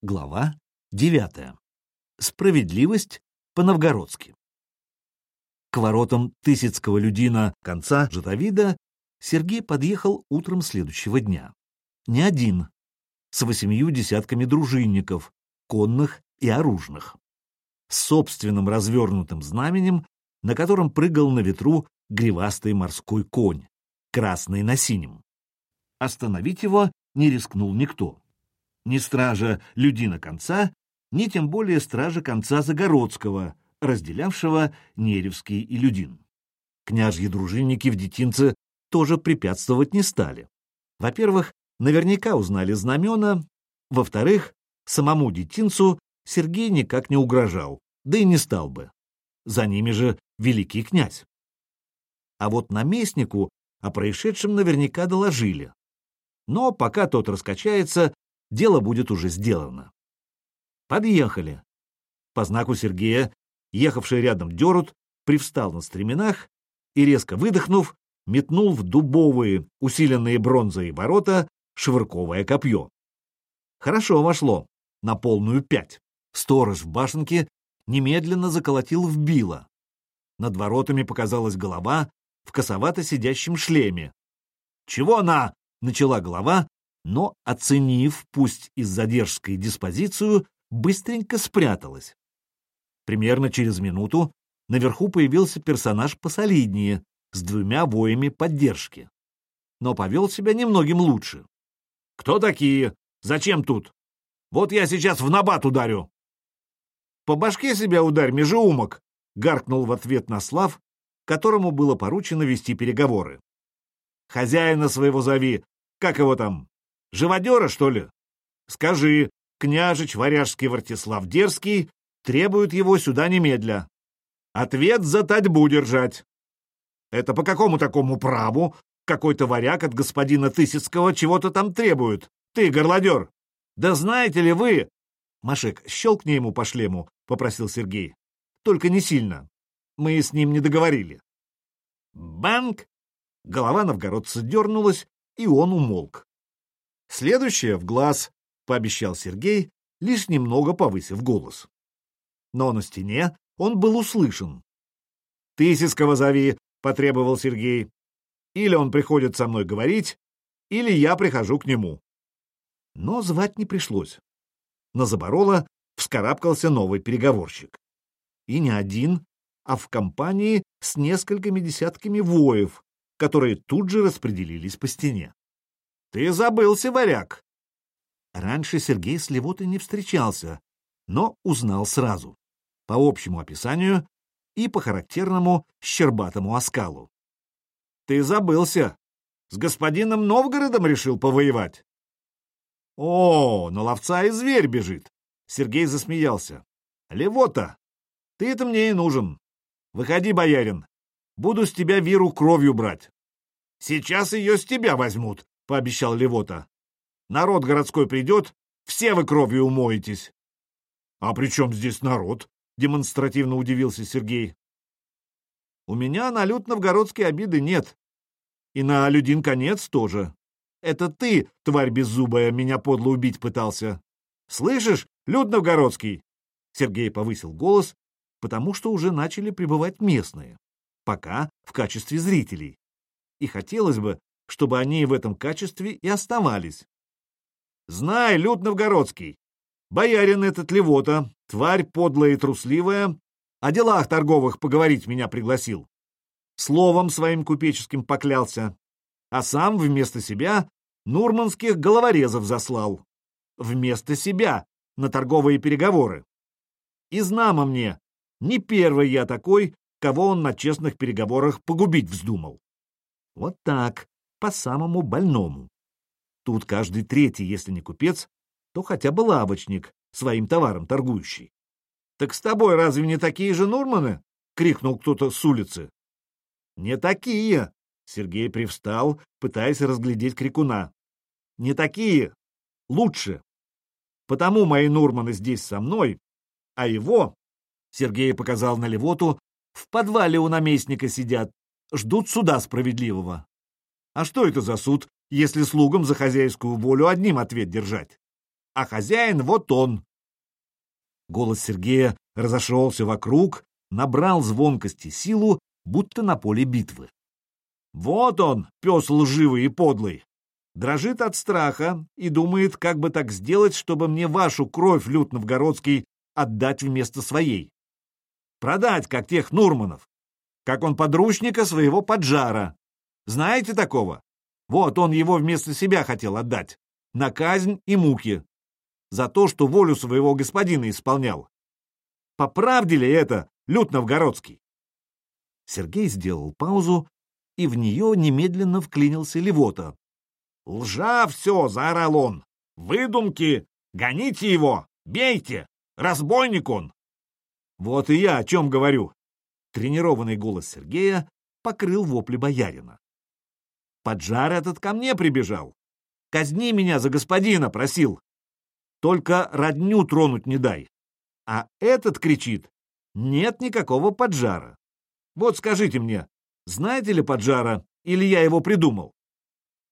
Глава 9. Справедливость по-новгородски. К воротам Тысяцкого людина конца Житовида Сергей подъехал утром следующего дня. Не один, с восемью десятками дружинников, конных и оружных. С собственным развернутым знаменем, на котором прыгал на ветру гривастый морской конь, красный на синем. Остановить его не рискнул никто ни стража Людина конца, ни тем более стража конца Загородского, разделявшего Неревский и Людин. Княжьи дружинники в детинце тоже препятствовать не стали. Во-первых, наверняка узнали знамена, во-вторых, самому детинцу Сергей никак не угрожал, да и не стал бы. За ними же великий князь. А вот наместнику о происшедшем наверняка доложили. Но пока тот раскачается, дело будет уже сделано. Подъехали. По знаку Сергея, ехавший рядом Дерут, привстал на стременах и, резко выдохнув, метнул в дубовые, усиленные бронзой ворота, швырковое копье. Хорошо вошло, на полную пять. Сторож в башенке немедленно заколотил в било. Над воротами показалась голова в косовато сидящем шлеме. «Чего она?» — начала голова, но, оценив, пусть и с задержкой, диспозицию, быстренько спряталась. Примерно через минуту наверху появился персонаж посолиднее, с двумя воями поддержки. Но повел себя немногим лучше. «Кто такие? Зачем тут? Вот я сейчас в набат ударю!» «По башке себя ударь, межеумок!» — гаркнул в ответ на Слав, которому было поручено вести переговоры. «Хозяина своего зови, как его там, Живодера, что ли? Скажи, княжич варяжский Вартислав Дерзкий требует его сюда немедля. Ответ за татьбу держать. Это по какому такому праву какой-то варяг от господина Тысяцкого чего-то там требует? Ты, горлодер! Да знаете ли вы... Машек, щелкни ему по шлему, — попросил Сергей. Только не сильно. Мы с ним не договорили. Банк! Голова новгородца дернулась, и он умолк. Следующее в глаз, — пообещал Сергей, лишь немного повысив голос. Но на стене он был услышан. «Тысяцкого зови», — потребовал Сергей. «Или он приходит со мной говорить, или я прихожу к нему». Но звать не пришлось. На Заборола вскарабкался новый переговорщик. И не один, а в компании с несколькими десятками воев, которые тут же распределились по стене. Ты забылся, варяг. Раньше Сергей с Левотой не встречался, но узнал сразу, по общему описанию и по характерному щербатому оскалу. Ты забылся. С господином Новгородом решил повоевать. О, на ловца и зверь бежит. Сергей засмеялся. Левота, ты это мне и нужен. Выходи, боярин. Буду с тебя виру кровью брать. Сейчас ее с тебя возьмут, — пообещал Левота. «Народ городской придет, все вы кровью умоетесь». «А при чем здесь народ?» — демонстративно удивился Сергей. «У меня на лют новгородской обиды нет. И на Людин конец тоже. Это ты, тварь беззубая, меня подло убить пытался. Слышишь, люд новгородский?» Сергей повысил голос, потому что уже начали прибывать местные, пока в качестве зрителей. И хотелось бы, чтобы они в этом качестве и оставались. Знай, Люд Новгородский, боярин этот Левота, тварь подлая и трусливая, о делах торговых поговорить меня пригласил. Словом своим купеческим поклялся, а сам вместо себя нурманских головорезов заслал. Вместо себя на торговые переговоры. И знамо мне, не первый я такой, кого он на честных переговорах погубить вздумал. Вот так, по самому больному. Тут каждый третий, если не купец, то хотя бы лавочник, своим товаром торгующий. — Так с тобой разве не такие же Нурманы? — крикнул кто-то с улицы. — Не такие! — Сергей привстал, пытаясь разглядеть крикуна. — Не такие! Лучше! Потому мои Нурманы здесь со мной, а его, — Сергей показал на Левоту, — в подвале у наместника сидят, ждут суда справедливого. А что это за суд, если слугам за хозяйскую волю одним ответ держать? а хозяин вот он. Голос Сергея разошелся вокруг, набрал звонкости силу, будто на поле битвы. Вот он, пес лживый и подлый. Дрожит от страха и думает, как бы так сделать, чтобы мне вашу кровь, Лют Новгородский, отдать вместо своей. Продать, как тех Нурманов. Как он подручника своего поджара. Знаете такого? Вот он его вместо себя хотел отдать. На казнь и муки. За то, что волю своего господина исполнял. По правде ли это, Лют Новгородский? Сергей сделал паузу, и в нее немедленно вклинился Левота. «Лжа все!» — заорал он. «Выдумки! Гоните его! Бейте! Разбойник он!» «Вот и я о чем говорю!» Тренированный голос Сергея покрыл вопли боярина. «Поджар этот ко мне прибежал. Казни меня за господина!» — просил. «Только родню тронуть не дай!» А этот кричит «Нет никакого поджара!» Вот скажите мне, знаете ли поджара, или я его придумал?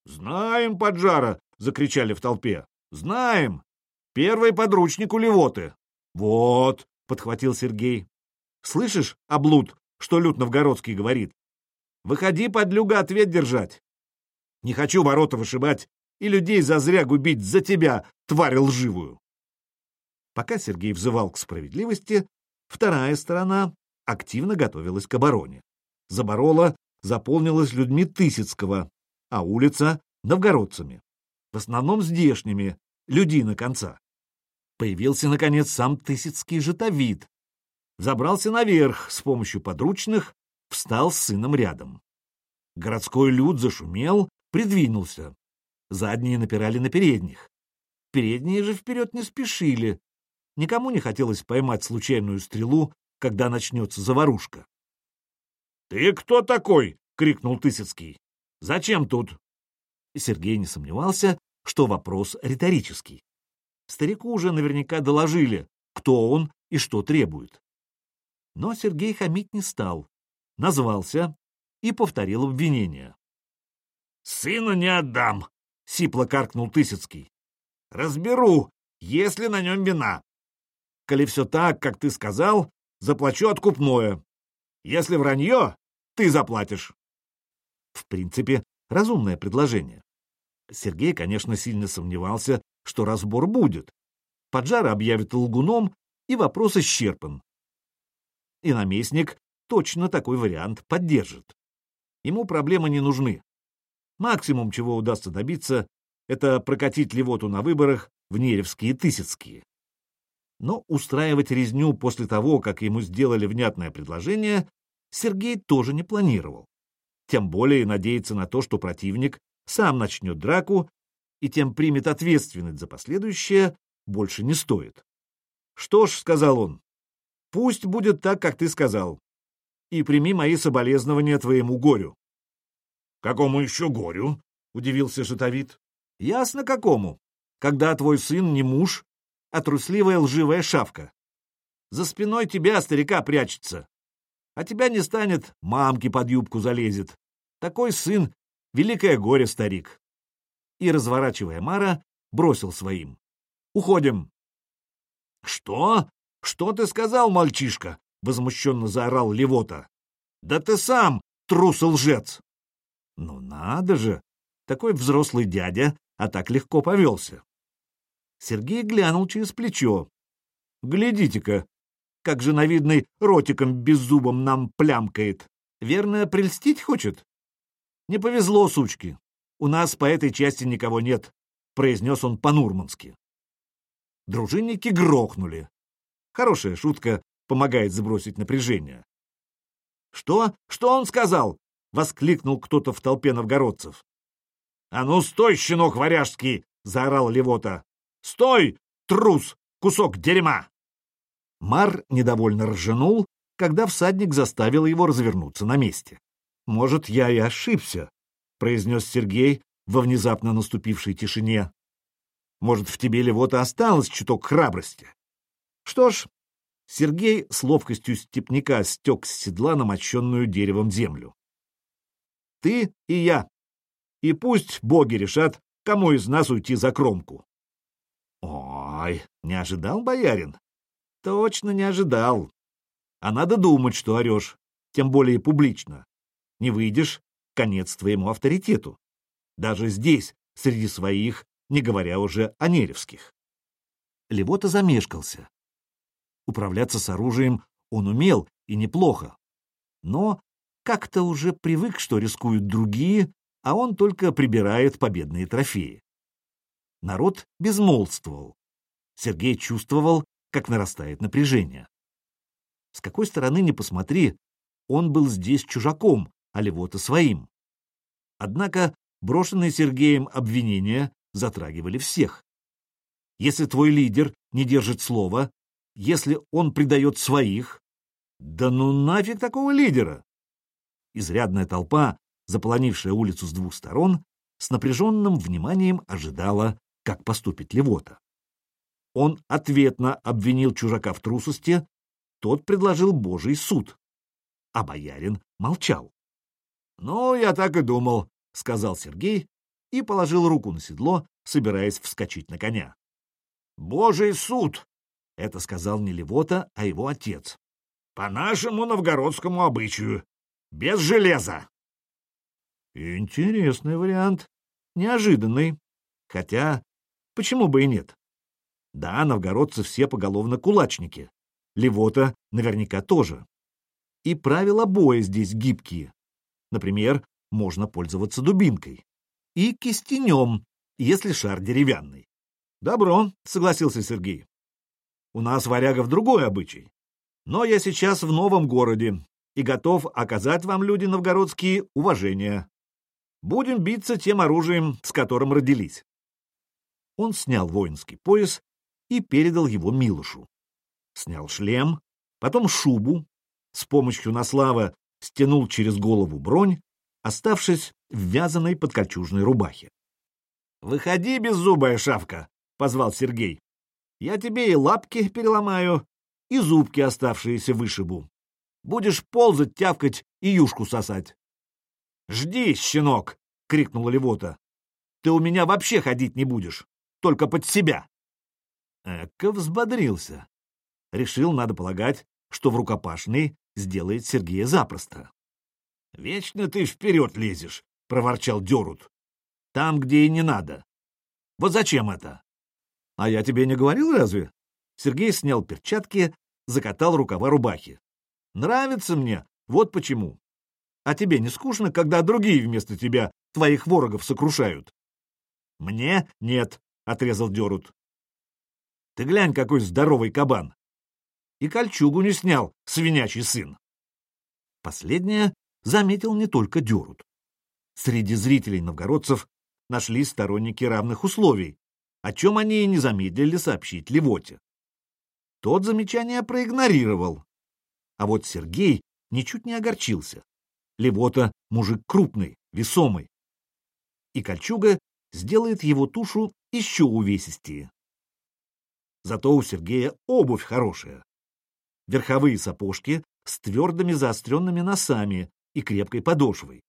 «Знаем поджара!» — закричали в толпе. «Знаем! Первый подручник у Левоты!» «Вот!» — подхватил Сергей. «Слышишь, облуд, что Лют Новгородский говорит? Выходи, подлюга, ответ держать! Не хочу ворота вышибать и людей зазря губить за тебя, тварь лживую!» Пока Сергей взывал к справедливости, вторая сторона активно готовилась к обороне. Заборола заполнилась людьми Тысяцкого, а улица — новгородцами. В основном здешними, людей на конца. Появился, наконец, сам Тысяцкий житовид. Забрался наверх с помощью подручных, встал с сыном рядом. Городской люд зашумел, придвинулся. Задние напирали на передних. Передние же вперед не спешили. Никому не хотелось поймать случайную стрелу, когда начнется заварушка. — Ты кто такой? — крикнул Тысяцкий. Зачем тут? Сергей не сомневался, что вопрос риторический. Старику уже наверняка доложили, кто он и что требует. Но Сергей хамить не стал, назвался и повторил обвинение. «Сына не отдам!» — сипло каркнул Тысяцкий. «Разберу, если на нем вина. Коли все так, как ты сказал, заплачу откупное. Если вранье, ты заплатишь». В принципе, разумное предложение. Сергей, конечно, сильно сомневался, что разбор будет. Поджара объявит лгуном, и вопрос исчерпан. И наместник точно такой вариант поддержит. Ему проблемы не нужны. Максимум, чего удастся добиться, это прокатить Левоту на выборах в Неревские Тысяцкие. Но устраивать резню после того, как ему сделали внятное предложение, Сергей тоже не планировал тем более надеяться на то, что противник сам начнет драку и тем примет ответственность за последующее, больше не стоит. «Что ж», — сказал он, — «пусть будет так, как ты сказал, и прими мои соболезнования твоему горю». «Какому еще горю?» — удивился Житовид. «Ясно, какому, когда твой сын не муж, а трусливая лживая шавка. За спиной тебя, старика, прячется, а тебя не станет, мамки под юбку залезет. Такой сын — великое горе, старик. И, разворачивая Мара, бросил своим. «Уходим!» «Что? Что ты сказал, мальчишка?» — возмущенно заорал Левота. «Да ты сам, трус и лжец!» «Ну надо же! Такой взрослый дядя, а так легко повелся!» Сергей глянул через плечо. «Глядите-ка, как же навидный ротиком беззубом нам плямкает. Верно, прельстить хочет? Не повезло, сучки. У нас по этой части никого нет, произнес он по-нурмански. Дружинники грохнули. Хорошая шутка помогает сбросить напряжение. «Что? Что он сказал?» — воскликнул кто-то в толпе новгородцев. «А ну стой, щенок варяжский!» — заорал Левота. «Стой, трус, кусок дерьма!» Мар недовольно ржанул, когда всадник заставил его развернуться на месте. «Может, я и ошибся», — произнес Сергей во внезапно наступившей тишине. «Может, в тебе Левота осталось чуток храбрости?» Что ж, Сергей с ловкостью степняка стек с седла на мощенную деревом землю. «Ты и я. И пусть боги решат, кому из нас уйти за кромку». «О, Ой, не ожидал, боярин? Точно не ожидал. А надо думать, что орешь, тем более публично. Не выйдешь — конец твоему авторитету. Даже здесь, среди своих, не говоря уже о неревских. Левота замешкался. Управляться с оружием он умел, и неплохо. Но как-то уже привык, что рискуют другие, а он только прибирает победные трофеи. Народ безмолвствовал. Сергей чувствовал, как нарастает напряжение. С какой стороны ни посмотри, он был здесь чужаком, а Левота своим. Однако брошенные Сергеем обвинения затрагивали всех. Если твой лидер не держит слова, если он предает своих, да ну нафиг такого лидера! Изрядная толпа, заполонившая улицу с двух сторон, с напряженным вниманием ожидала, как поступит Левота. Он ответно обвинил чужака в трусости, тот предложил Божий суд. А боярин молчал. — Ну, я так и думал, — сказал Сергей и положил руку на седло, собираясь вскочить на коня. — Божий суд! — это сказал не Левота, а его отец. — По нашему новгородскому обычаю. Без железа. Интересный вариант. Неожиданный. Хотя, почему бы и нет? Да, новгородцы все поголовно кулачники. Левота наверняка тоже. И правила боя здесь гибкие. Например, можно пользоваться дубинкой. И кистенем, если шар деревянный. Добро, согласился Сергей. У нас, варягов, другой обычай. Но я сейчас в новом городе и готов оказать вам, люди новгородские, уважение. Будем биться тем оружием, с которым родились. Он снял воинский пояс и передал его Милушу. Снял шлем, потом шубу, с помощью наслава стянул через голову бронь, оставшись в вязаной подкольчужной рубахе. — Выходи, беззубая шавка! — позвал Сергей. — Я тебе и лапки переломаю, и зубки оставшиеся вышибу. Будешь ползать, тявкать и юшку сосать. — Жди, щенок! — крикнула Левота. — Ты у меня вообще ходить не будешь, только под себя. Эка взбодрился. Решил, надо полагать, что в рукопашный сделает Сергея запросто. — Вечно ты вперед лезешь, — проворчал Дерут. — Там, где и не надо. Вот зачем это? — А я тебе не говорил разве? Сергей снял перчатки, закатал рукава рубахи. — Нравится мне, вот почему. А тебе не скучно, когда другие вместо тебя твоих ворогов сокрушают? — Мне нет, — отрезал Дерут. Ты глянь, какой здоровый кабан! И кольчугу не снял, свинячий сын. Последнее заметил не только Дерут. Среди зрителей новгородцев нашлись сторонники равных условий, о чем они и не замедлили сообщить Левоте. Тот замечание проигнорировал. А вот Сергей ничуть не огорчился. Левота — мужик крупный, весомый. И кольчуга сделает его тушу еще увесистее. Зато у Сергея обувь хорошая. Верховые сапожки с твердыми заостренными носами и крепкой подошвой.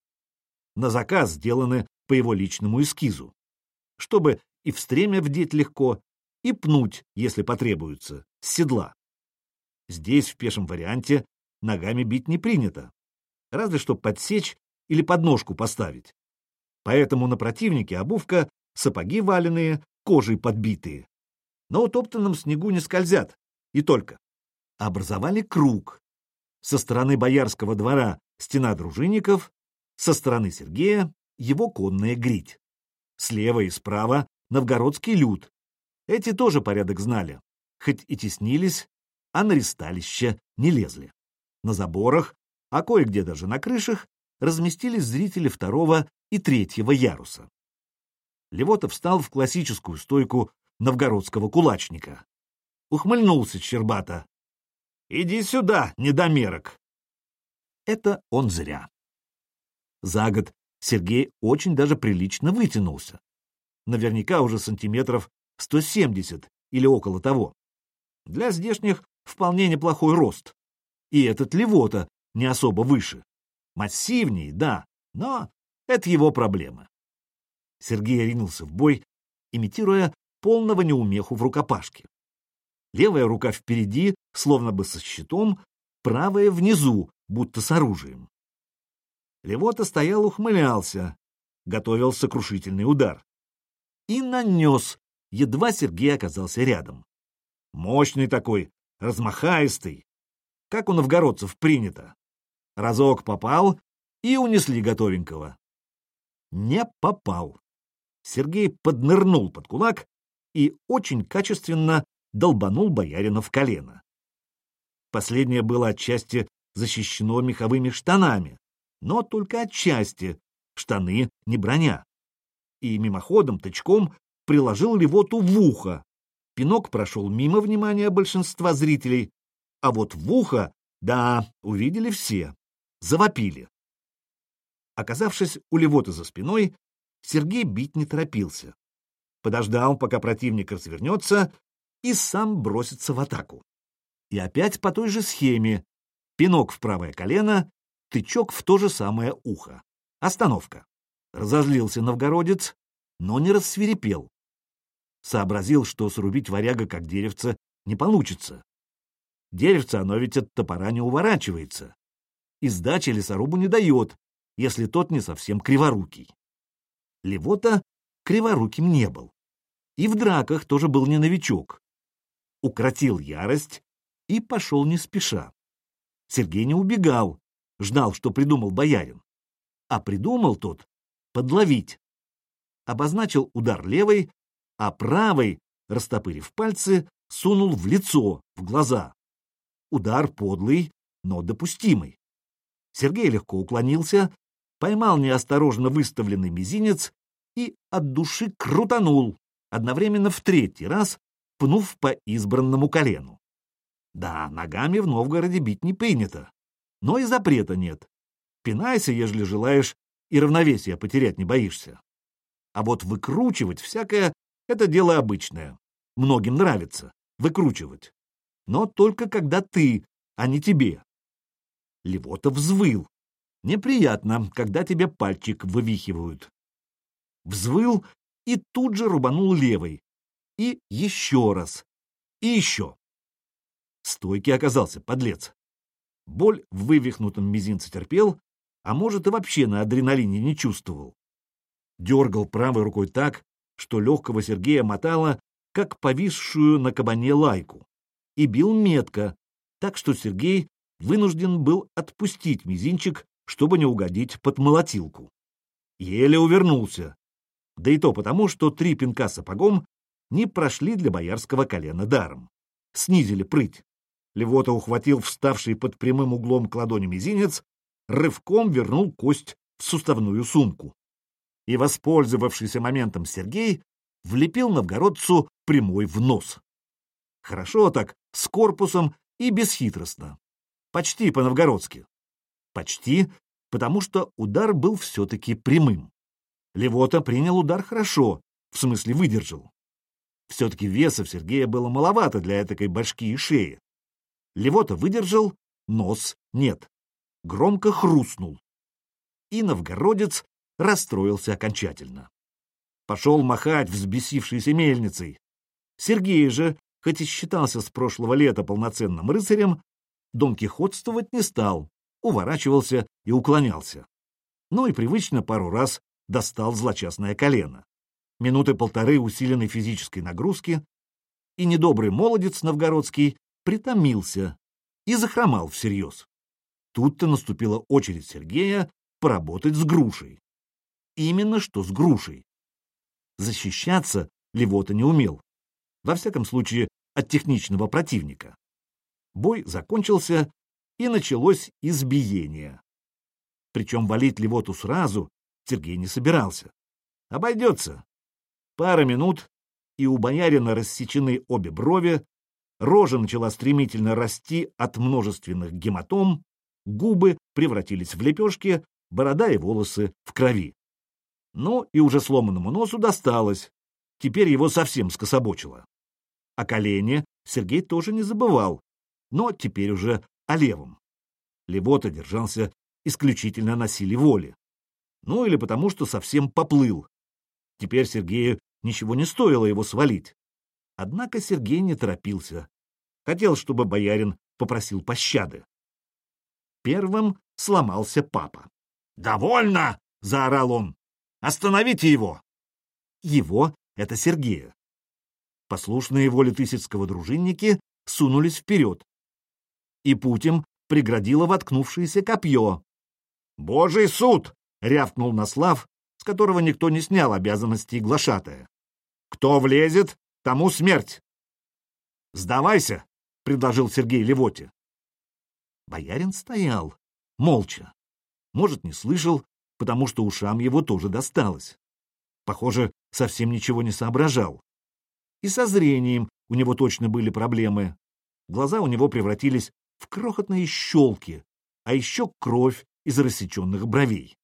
На заказ сделаны по его личному эскизу, чтобы и в стремя вдеть легко, и пнуть, если потребуется, с седла. Здесь, в пешем варианте, ногами бить не принято, разве что подсечь или подножку поставить. Поэтому на противнике обувка, сапоги валеные, кожей подбитые на утоптанном снегу не скользят, и только. Образовали круг. Со стороны боярского двора стена дружинников, со стороны Сергея его конная грить. Слева и справа новгородский люд. Эти тоже порядок знали, хоть и теснились, а на ристалище не лезли. На заборах, а кое-где даже на крышах, разместились зрители второго и третьего яруса. Левотов встал в классическую стойку новгородского кулачника. Ухмыльнулся Щербата. «Иди сюда, недомерок!» Это он зря. За год Сергей очень даже прилично вытянулся. Наверняка уже сантиметров 170 или около того. Для здешних вполне неплохой рост. И этот Левота не особо выше. Массивнее, да, но это его проблема. Сергей ринулся в бой, имитируя полного неумеху в рукопашке. Левая рука впереди, словно бы со щитом, правая внизу, будто с оружием. Левота стоял, ухмылялся, готовил сокрушительный удар. И нанес, едва Сергей оказался рядом. Мощный такой, размахаистый, как у новгородцев принято. Разок попал, и унесли готовенького. Не попал. Сергей поднырнул под кулак и очень качественно долбанул боярина в колено. Последнее было отчасти защищено меховыми штанами, но только отчасти, штаны не броня. И мимоходом, тычком приложил Левоту в ухо. Пинок прошел мимо внимания большинства зрителей, а вот в ухо, да, увидели все, завопили. Оказавшись у Левоты за спиной, Сергей бить не торопился. Подождал, пока противник развернется, и сам бросится в атаку. И опять по той же схеме. Пинок в правое колено, тычок в то же самое ухо. Остановка. Разозлился новгородец, но не рассверепел. Сообразил, что срубить варяга как деревце не получится. Деревце оно ведь от топора не уворачивается. И сдачи лесорубу не дает, если тот не совсем криворукий. Левота криворуким не был. И в драках тоже был не новичок. Укротил ярость и пошел не спеша. Сергей не убегал, ждал, что придумал боярин. А придумал тот подловить. Обозначил удар левой, а правой, растопырив пальцы, сунул в лицо, в глаза. Удар подлый, но допустимый. Сергей легко уклонился, поймал неосторожно выставленный мизинец и от души крутанул, одновременно в третий раз, пнув по избранному колену. Да, ногами в Новгороде бить не принято, но и запрета нет. Пинайся, ежели желаешь, и равновесие потерять не боишься. А вот выкручивать всякое — это дело обычное. Многим нравится выкручивать. Но только когда ты, а не тебе. Левота взвыл. Неприятно, когда тебе пальчик вывихивают. Взвыл и тут же рубанул левой. И еще раз. И еще. Стойкий оказался, подлец. Боль в вывихнутом мизинце терпел, а может и вообще на адреналине не чувствовал. Дергал правой рукой так, что легкого Сергея мотало, как повисшую на кабане лайку, и бил метко, так что Сергей вынужден был отпустить мизинчик, чтобы не угодить под молотилку. Еле увернулся, да и то потому, что три пинка сапогом не прошли для боярского колена даром. Снизили прыть. Левота ухватил вставший под прямым углом к ладони мизинец, рывком вернул кость в суставную сумку. И, воспользовавшийся моментом Сергей, влепил новгородцу прямой в нос. Хорошо так, с корпусом и бесхитростно. Почти по-новгородски. Почти, потому что удар был все-таки прямым. Левота принял удар хорошо, в смысле выдержал. Все-таки веса Сергея было маловато для этой башки и шеи. Левота выдержал, нос нет. Громко хрустнул. И новгородец расстроился окончательно. Пошел махать взбесившейся мельницей. Сергей же, хоть и считался с прошлого лета полноценным рыцарем, Дон Кихотствовать не стал, уворачивался и уклонялся. Ну и привычно пару раз достал злочастное колено. Минуты полторы усиленной физической нагрузки, и недобрый молодец новгородский притомился и захромал всерьез. Тут-то наступила очередь Сергея поработать с грушей. Именно что с грушей. Защищаться Левота не умел. Во всяком случае, от техничного противника. Бой закончился, и началось избиение. Причем валить Левоту сразу Сергей не собирался. Обойдется. Пара минут, и у боярина рассечены обе брови, рожа начала стремительно расти от множественных гематом, губы превратились в лепешки, борода и волосы в крови. Ну и уже сломанному носу досталось, теперь его совсем скособочило. О колене Сергей тоже не забывал, но теперь уже о левом. Левота держался исключительно на силе воли. Ну или потому, что совсем поплыл. Теперь Сергею ничего не стоило его свалить. Однако Сергей не торопился. Хотел, чтобы боярин попросил пощады. Первым сломался папа. «Довольно!» — заорал он. «Остановите его!» Его — это Сергея. Послушные воле Тысяцкого дружинники сунулись вперед. И Путин преградило воткнувшееся копье. «Божий суд!» — рявкнул Наслав, с которого никто не снял обязанностей глашатая. «Кто влезет, тому смерть!» «Сдавайся!» — предложил Сергей Левоте. Боярин стоял, молча. Может, не слышал, потому что ушам его тоже досталось. Похоже, совсем ничего не соображал. И со зрением у него точно были проблемы. Глаза у него превратились в крохотные щелки, а еще кровь из рассеченных бровей.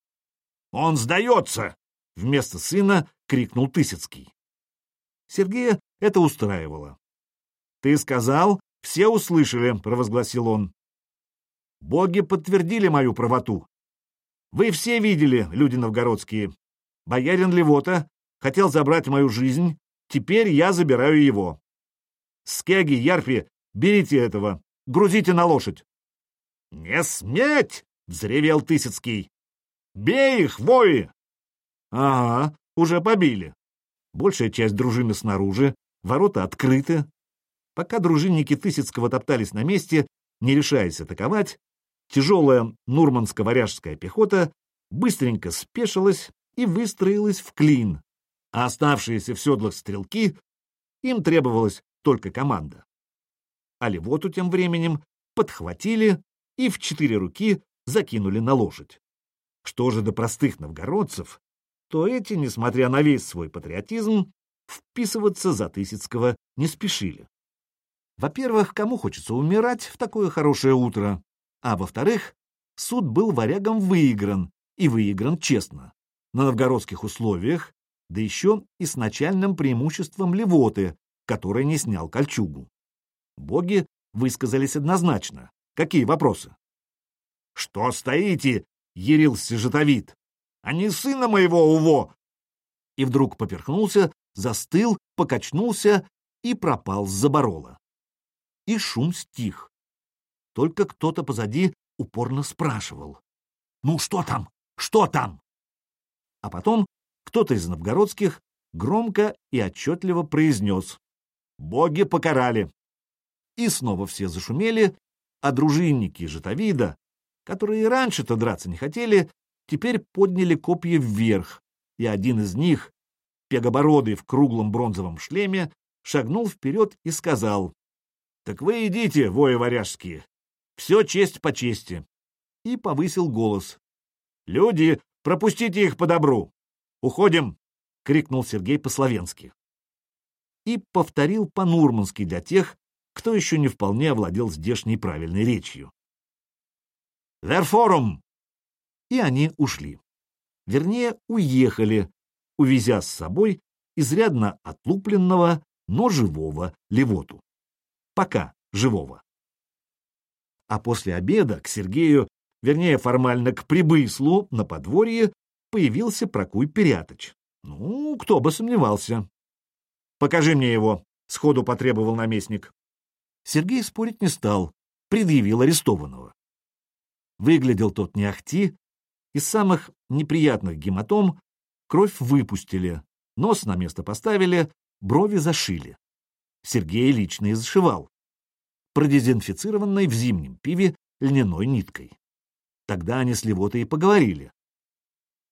«Он сдается!» — вместо сына крикнул Тысяцкий. Сергея это устраивало. «Ты сказал, все услышали», — провозгласил он. «Боги подтвердили мою правоту. Вы все видели, люди новгородские. Боярин Левота хотел забрать мою жизнь, теперь я забираю его. Скеги, Ярфи, берите этого, грузите на лошадь. — Не сметь! — взревел Тысяцкий. — Бей их, вои! — Ага, уже побили. Большая часть дружины снаружи, ворота открыты. Пока дружинники Тысяцкого топтались на месте, не решаясь атаковать, тяжелая нурманско-варяжская пехота быстренько спешилась и выстроилась в клин, а оставшиеся в седлах стрелки, им требовалась только команда. А Левоту тем временем подхватили и в четыре руки закинули на лошадь. Что же до простых новгородцев, то эти, несмотря на весь свой патриотизм, вписываться за Тысяцкого не спешили. Во-первых, кому хочется умирать в такое хорошее утро, а во-вторых, суд был варягом выигран, и выигран честно, на новгородских условиях, да еще и с начальным преимуществом Левоты, который не снял кольчугу. Боги высказались однозначно. Какие вопросы? — Что стоите? — ярился житовид. — А не сына моего уво! И вдруг поперхнулся, застыл, покачнулся и пропал с заборола. И шум стих. Только кто-то позади упорно спрашивал. — Ну что там? Что там? А потом кто-то из новгородских громко и отчетливо произнес «Боги покарали!» И снова все зашумели, а дружинники Житовида, которые и раньше-то драться не хотели, теперь подняли копья вверх, и один из них, пегобородый в круглом бронзовом шлеме, шагнул вперед и сказал «Так вы идите, вои варяжские, все честь по чести!» и повысил голос. «Люди, пропустите их по добру! Уходим!» — крикнул Сергей по-словенски. И повторил по-нурмански для тех, кто еще не вполне овладел здешней правильной речью. «Верфорум!» И они ушли. Вернее, уехали, увезя с собой изрядно отлупленного, но живого Левоту. Пока живого. А после обеда к Сергею вернее, формально к прибыслу на подворье, появился Прокуй Перяточ. Ну, кто бы сомневался. «Покажи мне его», — сходу потребовал наместник. Сергей спорить не стал, предъявил арестованного. Выглядел тот не ахти, из самых неприятных гематом кровь выпустили, нос на место поставили, брови зашили. Сергей лично и зашивал, продезинфицированной в зимнем пиве льняной ниткой. Тогда они с Левотой и поговорили.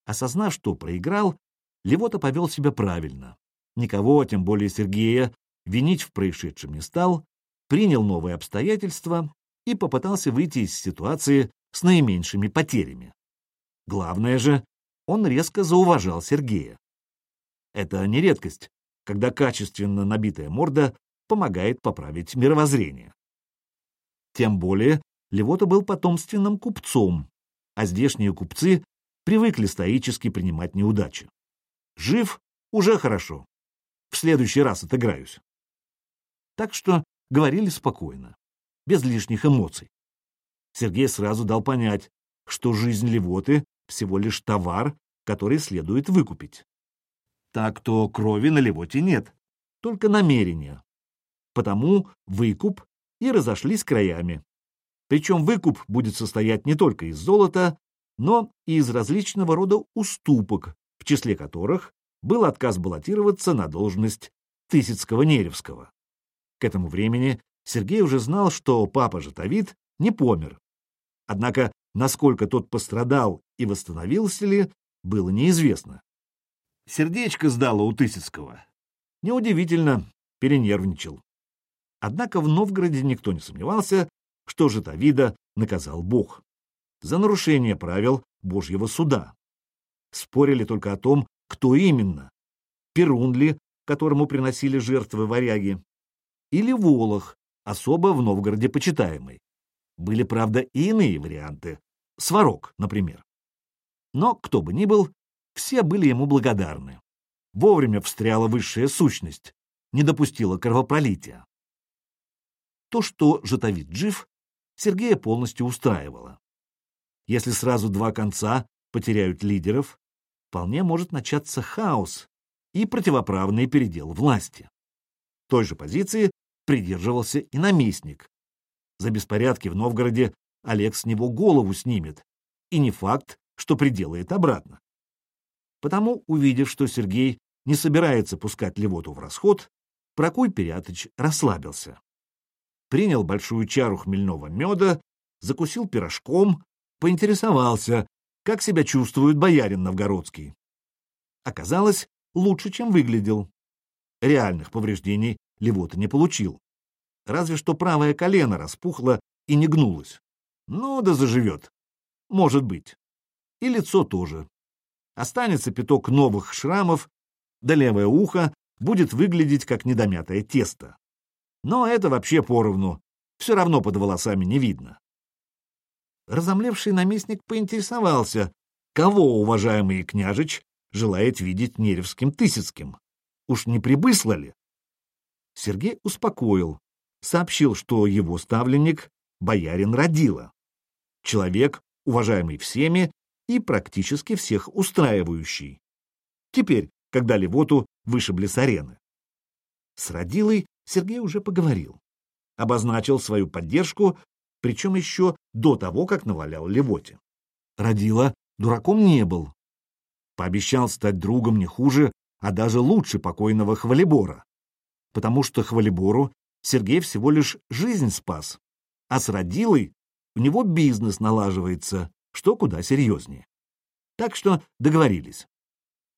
Осознав, что проиграл, Левота повел себя правильно. Никого, тем более Сергея, винить в происшедшем не стал, принял новые обстоятельства и попытался выйти из ситуации с наименьшими потерями. Главное же, он резко зауважал Сергея. Это не редкость, когда качественно набитая морда помогает поправить мировоззрение. Тем более, Левота был потомственным купцом, а здешние купцы привыкли стоически принимать неудачи. Жив — уже хорошо. В следующий раз отыграюсь. Так что говорили спокойно, без лишних эмоций. Сергей сразу дал понять, что жизнь Левоты — всего лишь товар, который следует выкупить. Так то крови на Левоте нет, только намерения. Потому выкуп и разошлись краями. Причем выкуп будет состоять не только из золота, но и из различного рода уступок, в числе которых был отказ баллотироваться на должность Тысяцкого-Неревского. К этому времени Сергей уже знал, что папа Житовид не помер. Однако, насколько тот пострадал и восстановился ли, было неизвестно. Сердечко сдало у Тысяцкого. Неудивительно, перенервничал. Однако в Новгороде никто не сомневался, что Житовида наказал Бог за нарушение правил Божьего суда. Спорили только о том, кто именно. Перун ли, которому приносили жертвы варяги, или Волох, особо в Новгороде почитаемый. Были, правда, и иные варианты. Сварог, например. Но, кто бы ни был, все были ему благодарны. Вовремя встряла высшая сущность, не допустила кровопролития. То, что Житовид жив, Сергея полностью устраивало. Если сразу два конца потеряют лидеров, вполне может начаться хаос и противоправный передел власти. Той же позиции придерживался и наместник. За беспорядки в Новгороде Олег с него голову снимет, и не факт, что приделает обратно. Потому, увидев, что Сергей не собирается пускать Левоту в расход, Прокой Перятыч расслабился. Принял большую чару хмельного меда, закусил пирожком, поинтересовался, как себя чувствует боярин новгородский. Оказалось, лучше, чем выглядел. Реальных повреждений Левота не получил. Разве что правое колено распухло и не гнулось. Ну, да заживет. Может быть. И лицо тоже. Останется пяток новых шрамов, да левое ухо будет выглядеть как недомятое тесто. Но это вообще поровну. Все равно под волосами не видно. Разомлевший наместник поинтересовался, кого уважаемый княжич желает видеть Неревским Тысяцким. Уж не прибысло ли? Сергей успокоил, сообщил, что его ставленник — боярин Родила. Человек, уважаемый всеми и практически всех устраивающий. Теперь, когда Левоту вышибли с арены. С Родилой Сергей уже поговорил. Обозначил свою поддержку, причем еще до того, как навалял Левоте. Родила дураком не был. Пообещал стать другом не хуже, а даже лучше покойного Хвалибора. Потому что Хвалибору Сергей всего лишь жизнь спас, а с Родилой у него бизнес налаживается, что куда серьезнее. Так что договорились.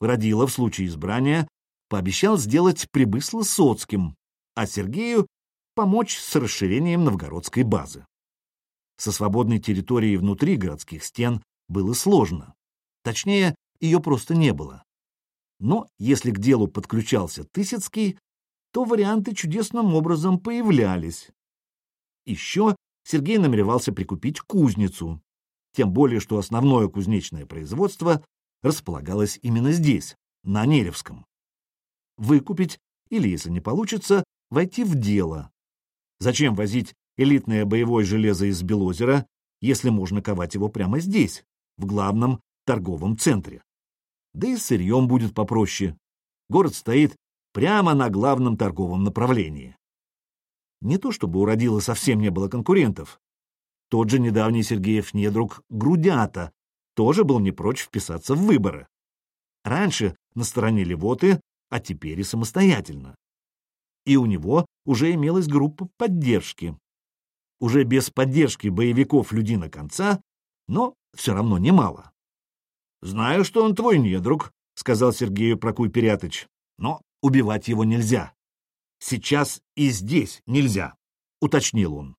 Родила в случае избрания пообещал сделать Прибысло соцким, а Сергею помочь с расширением новгородской базы. Со свободной территорией внутри городских стен было сложно. Точнее, ее просто не было. Но если к делу подключался Тысяцкий, то варианты чудесным образом появлялись. Еще Сергей намеревался прикупить кузницу, тем более что основное кузнечное производство располагалось именно здесь, на Неревском. Выкупить или, если не получится, войти в дело. Зачем возить элитное боевое железо из Белозера, если можно ковать его прямо здесь, в главном торговом центре? Да и сырьем будет попроще. Город стоит прямо на главном торговом направлении. Не то чтобы у Родила совсем не было конкурентов, тот же недавний Сергеев недруг Грудята тоже был не прочь вписаться в выборы. Раньше на стороне Левоты, а теперь и самостоятельно. И у него уже имелась группа поддержки. Уже без поддержки боевиков Людина конца, но все равно немало. «Знаю, что он твой недруг», — сказал Сергею Прокуй Перятыч, — «но убивать его нельзя. Сейчас и здесь нельзя», — уточнил он.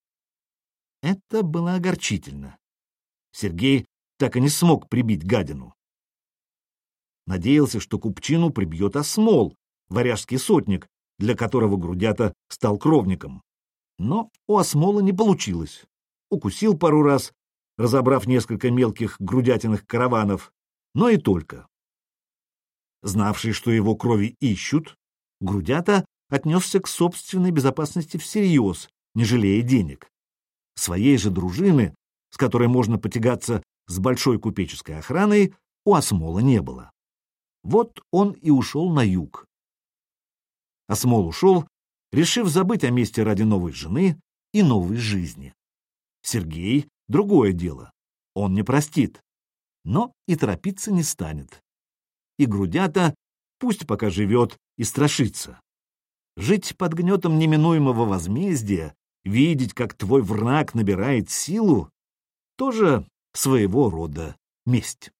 Это было огорчительно. Сергей так и не смог прибить гадину. Надеялся, что купчину прибьет осмол, варяжский сотник, для которого Грудята стал кровником. Но у осмола не получилось. Укусил пару раз, разобрав несколько мелких грудятиных караванов, но и только. Знавший, что его крови ищут, Грудята отнесся к собственной безопасности всерьез, не жалея денег. Своей же дружины, с которой можно потягаться с большой купеческой охраной, у Осмола не было. Вот он и ушел на юг. Осмол ушел, решив забыть о месте ради новой жены и новой жизни. Сергей — другое дело. Он не простит, но и торопиться не станет. И грудята пусть пока живет и страшится. Жить под гнетом неминуемого возмездия, видеть, как твой враг набирает силу, тоже своего рода месть.